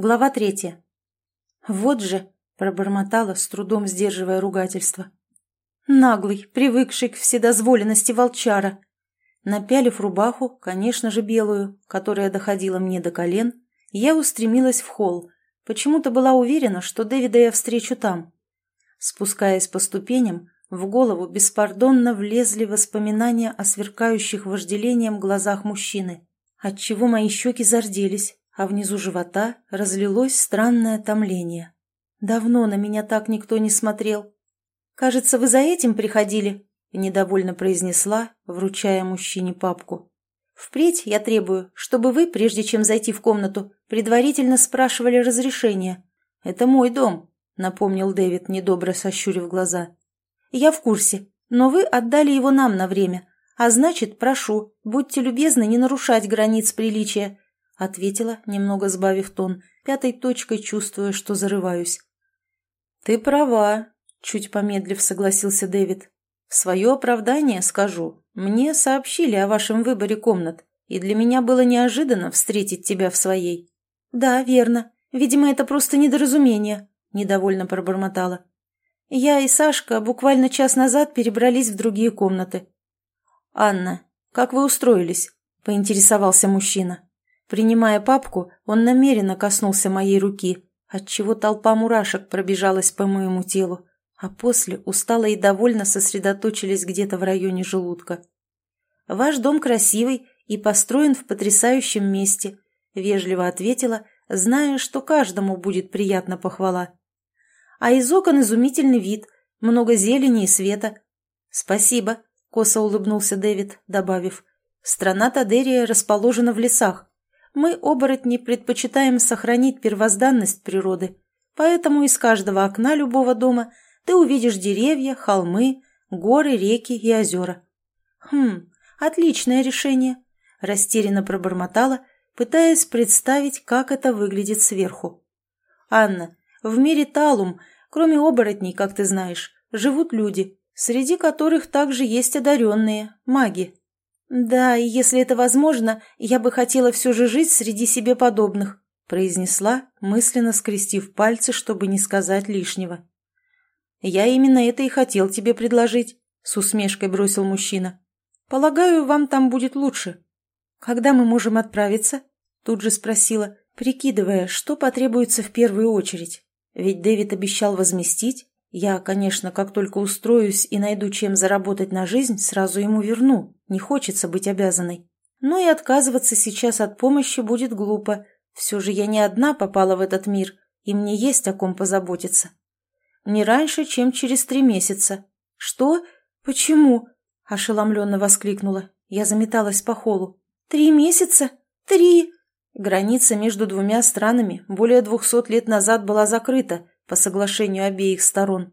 Глава третья. «Вот же!» – пробормотала, с трудом сдерживая ругательство. «Наглый, привыкший к вседозволенности волчара!» Напялив рубаху, конечно же белую, которая доходила мне до колен, я устремилась в холл. Почему-то была уверена, что Дэвида я встречу там. Спускаясь по ступеням, в голову беспардонно влезли воспоминания о сверкающих вожделением глазах мужчины, отчего мои щеки зарделись, а внизу живота разлилось странное томление. Давно на меня так никто не смотрел. «Кажется, вы за этим приходили?» — недовольно произнесла, вручая мужчине папку. «Впредь я требую, чтобы вы, прежде чем зайти в комнату, предварительно спрашивали разрешения. Это мой дом», — напомнил Дэвид, недобро сощурив глаза. «Я в курсе, но вы отдали его нам на время, а значит, прошу, будьте любезны не нарушать границ приличия ответила, немного сбавив тон, пятой точкой чувствуя, что зарываюсь. «Ты права», — чуть помедлив согласился Дэвид. «В свое оправдание скажу. Мне сообщили о вашем выборе комнат, и для меня было неожиданно встретить тебя в своей». «Да, верно. Видимо, это просто недоразумение», — недовольно пробормотала. «Я и Сашка буквально час назад перебрались в другие комнаты». «Анна, как вы устроились?» — поинтересовался мужчина. Принимая папку, он намеренно коснулся моей руки, отчего толпа мурашек пробежалась по моему телу, а после устало и довольно сосредоточились где-то в районе желудка. «Ваш дом красивый и построен в потрясающем месте», — вежливо ответила, зная, что каждому будет приятна похвала. «А из окон изумительный вид, много зелени и света». «Спасибо», — косо улыбнулся Дэвид, добавив. «Страна Тадерия расположена в лесах, мы, оборотни, предпочитаем сохранить первозданность природы, поэтому из каждого окна любого дома ты увидишь деревья, холмы, горы, реки и озера. Хм, отличное решение, растерянно пробормотала, пытаясь представить, как это выглядит сверху. Анна, в мире Талум, кроме оборотней, как ты знаешь, живут люди, среди которых также есть одаренные, маги. «Да, и если это возможно, я бы хотела все же жить среди себе подобных», произнесла, мысленно скрестив пальцы, чтобы не сказать лишнего. «Я именно это и хотел тебе предложить», с усмешкой бросил мужчина. «Полагаю, вам там будет лучше». «Когда мы можем отправиться?» Тут же спросила, прикидывая, что потребуется в первую очередь. Ведь Дэвид обещал возместить, я, конечно, как только устроюсь и найду чем заработать на жизнь, сразу ему верну. Не хочется быть обязанной. Но и отказываться сейчас от помощи будет глупо. Все же я не одна попала в этот мир, и мне есть о ком позаботиться. Не раньше, чем через три месяца. Что? Почему? Ошеломленно воскликнула. Я заметалась по холу. Три месяца? Три! Граница между двумя странами более двухсот лет назад была закрыта, по соглашению обеих сторон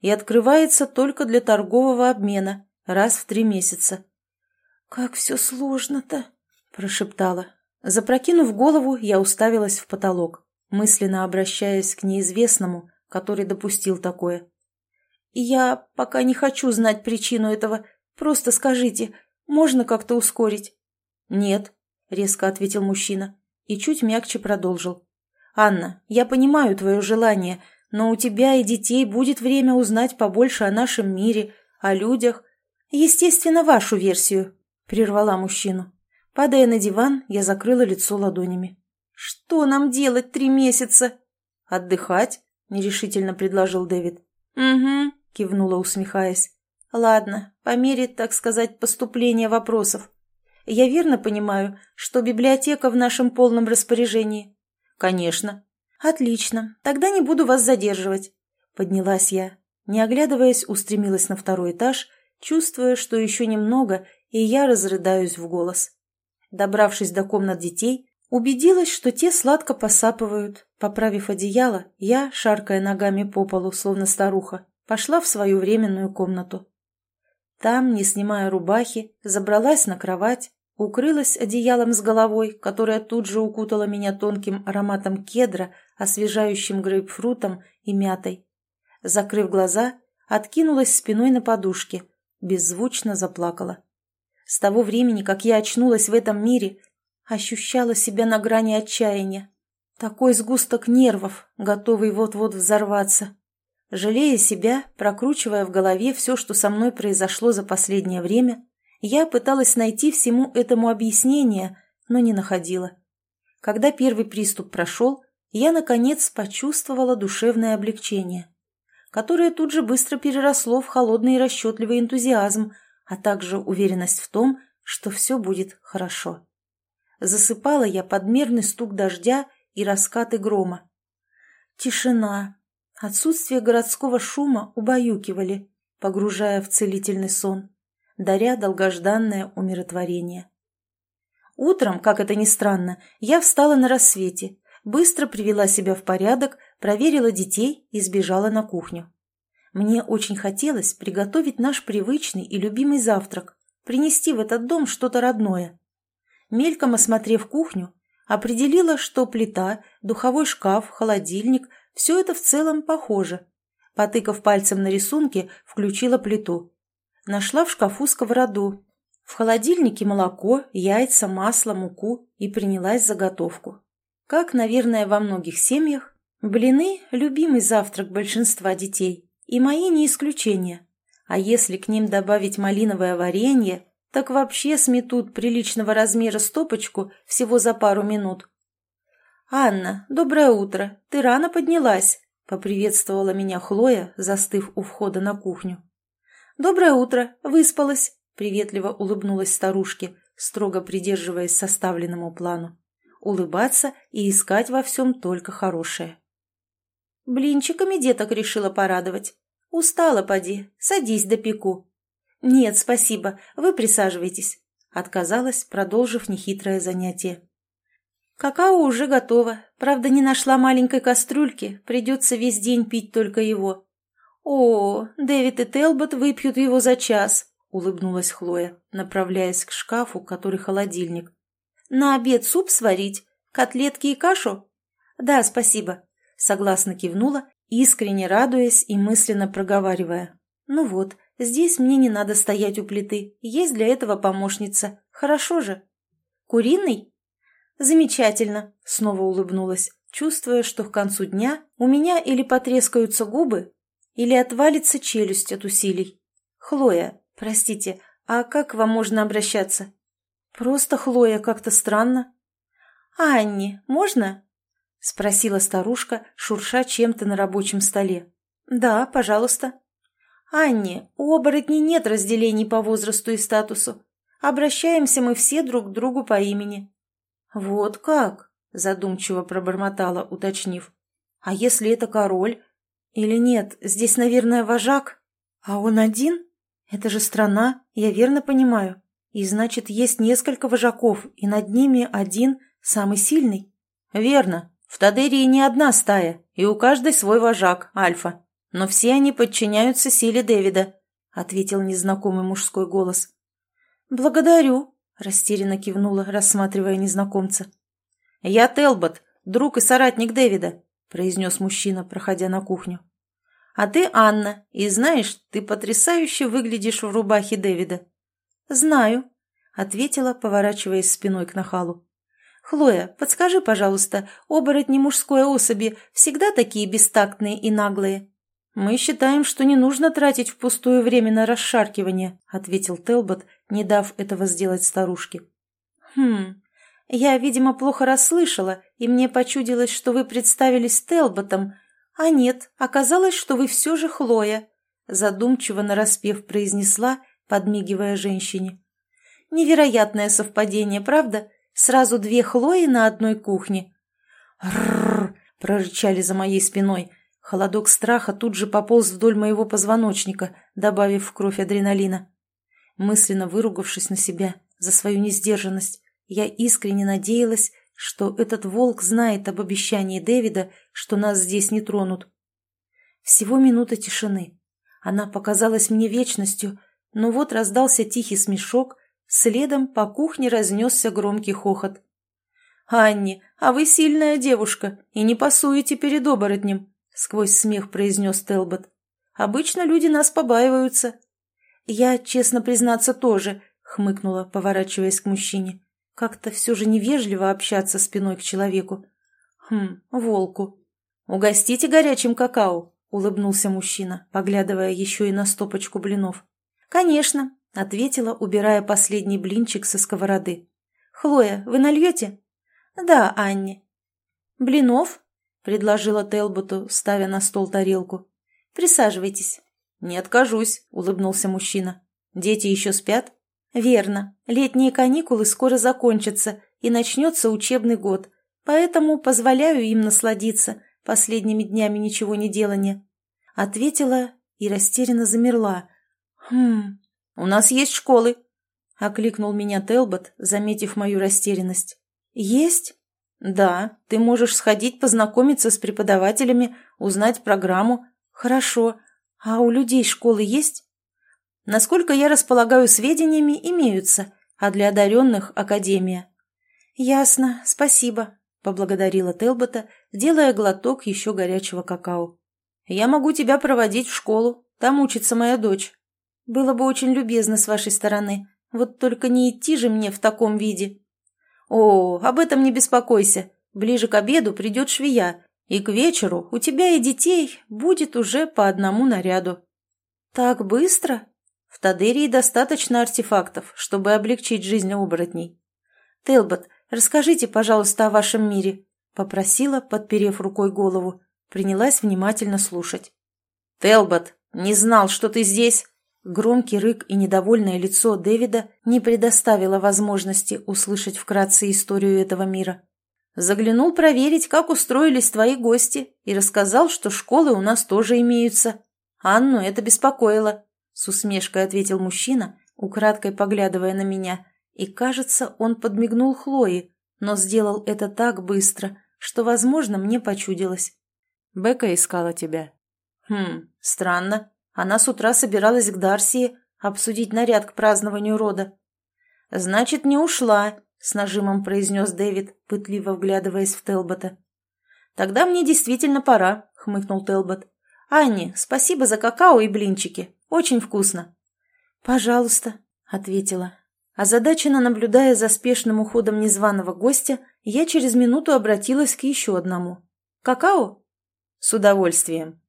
и открывается только для торгового обмена раз в три месяца. «Как все сложно-то!» – прошептала. Запрокинув голову, я уставилась в потолок, мысленно обращаясь к неизвестному, который допустил такое. «Я пока не хочу знать причину этого. Просто скажите, можно как-то ускорить?» «Нет», — резко ответил мужчина и чуть мягче продолжил. «Анна, я понимаю твое желание, но у тебя и детей будет время узнать побольше о нашем мире, о людях. Естественно, вашу версию», — прервала мужчину. Падая на диван, я закрыла лицо ладонями. «Что нам делать три месяца?» «Отдыхать», — нерешительно предложил Дэвид. «Угу», — кивнула, усмехаясь. «Ладно, по мере, так сказать, поступления вопросов. Я верно понимаю, что библиотека в нашем полном распоряжении?» «Конечно». «Отлично. Тогда не буду вас задерживать». Поднялась я. Не оглядываясь, устремилась на второй этаж, чувствуя, что еще немного, и я разрыдаюсь в голос. Добравшись до комнат детей, убедилась, что те сладко посапывают. Поправив одеяло, я, шаркая ногами по полу, словно старуха, пошла в свою временную комнату. Там, не снимая рубахи, забралась на кровать, укрылась одеялом с головой, которая тут же укутала меня тонким ароматом кедра, освежающим грейпфрутом и мятой. Закрыв глаза, откинулась спиной на подушке, беззвучно заплакала. С того времени, как я очнулась в этом мире, ощущала себя на грани отчаяния. Такой сгусток нервов, готовый вот-вот взорваться. Жалея себя, прокручивая в голове все, что со мной произошло за последнее время, я пыталась найти всему этому объяснение, но не находила. Когда первый приступ прошел, я, наконец, почувствовала душевное облегчение, которое тут же быстро переросло в холодный и расчетливый энтузиазм, а также уверенность в том, что все будет хорошо. Засыпала я под мерный стук дождя и раскаты грома. Тишина, отсутствие городского шума убаюкивали, погружая в целительный сон, даря долгожданное умиротворение. Утром, как это ни странно, я встала на рассвете, быстро привела себя в порядок, проверила детей и сбежала на кухню. Мне очень хотелось приготовить наш привычный и любимый завтрак, принести в этот дом что-то родное. Мельком осмотрев кухню, определила, что плита, духовой шкаф, холодильник – все это в целом похоже. Потыкав пальцем на рисунке, включила плиту. Нашла в шкафу сковороду, в холодильнике молоко, яйца, масло, муку и принялась заготовку. Как, наверное, во многих семьях, блины – любимый завтрак большинства детей, и мои не исключение. А если к ним добавить малиновое варенье, так вообще сметут приличного размера стопочку всего за пару минут. «Анна, доброе утро! Ты рано поднялась!» – поприветствовала меня Хлоя, застыв у входа на кухню. «Доброе утро! Выспалась!» приветливо улыбнулась старушке, строго придерживаясь составленному плану. Улыбаться и искать во всем только хорошее. Блинчиками деток решила порадовать. Устала, поди, садись до пеку. Нет, спасибо, вы присаживайтесь. Отказалась, продолжив нехитрое занятие. Какао уже готово, правда, не нашла маленькой кастрюльки, придется весь день пить только его. О, Дэвид и Телбот выпьют его за час, — улыбнулась Хлоя, направляясь к шкафу, который холодильник. «На обед суп сварить? Котлетки и кашу?» «Да, спасибо», — согласно кивнула, искренне радуясь и мысленно проговаривая. «Ну вот, здесь мне не надо стоять у плиты, есть для этого помощница. Хорошо же». «Куриный?» «Замечательно», — снова улыбнулась, чувствуя, что к концу дня у меня или потрескаются губы, или отвалится челюсть от усилий. «Хлоя, «Простите, а как вам можно обращаться?» «Просто Хлоя как-то странно». «Анни, можно?» — спросила старушка, шурша чем-то на рабочем столе. «Да, пожалуйста». «Анни, у оборотней нет разделений по возрасту и статусу. Обращаемся мы все друг к другу по имени». «Вот как?» — задумчиво пробормотала, уточнив. «А если это король? Или нет, здесь, наверное, вожак? А он один?» «Это же страна, я верно понимаю. И значит, есть несколько вожаков, и над ними один, самый сильный?» «Верно. В Тадерии не одна стая, и у каждой свой вожак, Альфа. Но все они подчиняются силе Дэвида», — ответил незнакомый мужской голос. «Благодарю», — растерянно кивнула, рассматривая незнакомца. «Я Телбот, друг и соратник Дэвида», — произнес мужчина, проходя на кухню. А ты Анна, и знаешь, ты потрясающе выглядишь в рубахе Дэвида». «Знаю», — ответила, поворачиваясь спиной к нахалу. «Хлоя, подскажи, пожалуйста, оборотни мужской особи всегда такие бестактные и наглые?» «Мы считаем, что не нужно тратить впустую время на расшаркивание», — ответил Телбот, не дав этого сделать старушке. «Хм, я, видимо, плохо расслышала, и мне почудилось, что вы представились Телботом, «А нет, оказалось, что вы все же Хлоя», — задумчиво нараспев произнесла, подмигивая женщине. «Невероятное совпадение, правда? Сразу две Хлои на одной кухне». «Рррр!» — прорычали за моей спиной. Холодок страха тут же пополз вдоль моего позвоночника, добавив в кровь адреналина. Мысленно выругавшись на себя за свою несдержанность, я искренне надеялась, что этот волк знает об обещании Дэвида, что нас здесь не тронут. Всего минута тишины. Она показалась мне вечностью, но вот раздался тихий смешок, следом по кухне разнесся громкий хохот. «Анни, а вы сильная девушка и не пасуете перед оборотнем», — сквозь смех произнес Телбот. «Обычно люди нас побаиваются». «Я, честно признаться, тоже», — хмыкнула, поворачиваясь к мужчине. Как-то все же невежливо общаться спиной к человеку. Хм, волку. «Угостите горячим какао», — улыбнулся мужчина, поглядывая еще и на стопочку блинов. «Конечно», — ответила, убирая последний блинчик со сковороды. «Хлоя, вы нальете?» «Да, Анне». «Блинов?» — предложила Телботу, ставя на стол тарелку. «Присаживайтесь». «Не откажусь», — улыбнулся мужчина. «Дети еще спят?» «Верно. Летние каникулы скоро закончатся, и начнется учебный год, поэтому позволяю им насладиться последними днями ничего не делания». Ответила и растерянно замерла. «Хм, у нас есть школы», — окликнул меня Телбот, заметив мою растерянность. «Есть?» «Да, ты можешь сходить познакомиться с преподавателями, узнать программу. Хорошо. А у людей школы есть?» «Насколько я располагаю сведениями, имеются, а для одаренных – академия». «Ясно, спасибо», – поблагодарила Телбота, делая глоток еще горячего какао. «Я могу тебя проводить в школу. Там учится моя дочь. Было бы очень любезно с вашей стороны. Вот только не идти же мне в таком виде». «О, об этом не беспокойся. Ближе к обеду придет швея, и к вечеру у тебя и детей будет уже по одному наряду». «Так быстро?» В Тадерии достаточно артефактов, чтобы облегчить жизнь оборотней. «Телбот, расскажите, пожалуйста, о вашем мире», — попросила, подперев рукой голову. Принялась внимательно слушать. «Телбот, не знал, что ты здесь!» Громкий рык и недовольное лицо Дэвида не предоставило возможности услышать вкратце историю этого мира. Заглянул проверить, как устроились твои гости, и рассказал, что школы у нас тоже имеются. Анну это беспокоило, — с усмешкой ответил мужчина, украдкой поглядывая на меня, и, кажется, он подмигнул Хлое, но сделал это так быстро, что, возможно, мне почудилось. Бека искала тебя. Хм, странно. Она с утра собиралась к Дарсии обсудить наряд к празднованию рода. «Значит, не ушла», — с нажимом произнес Дэвид, пытливо вглядываясь в Телбота. «Тогда мне действительно пора», — хмыкнул Телбот. «Анни, спасибо за какао и блинчики. Очень вкусно». «Пожалуйста», — ответила. Озадаченно наблюдая за спешным уходом незваного гостя, я через минуту обратилась к еще одному. «Какао?» «С удовольствием»,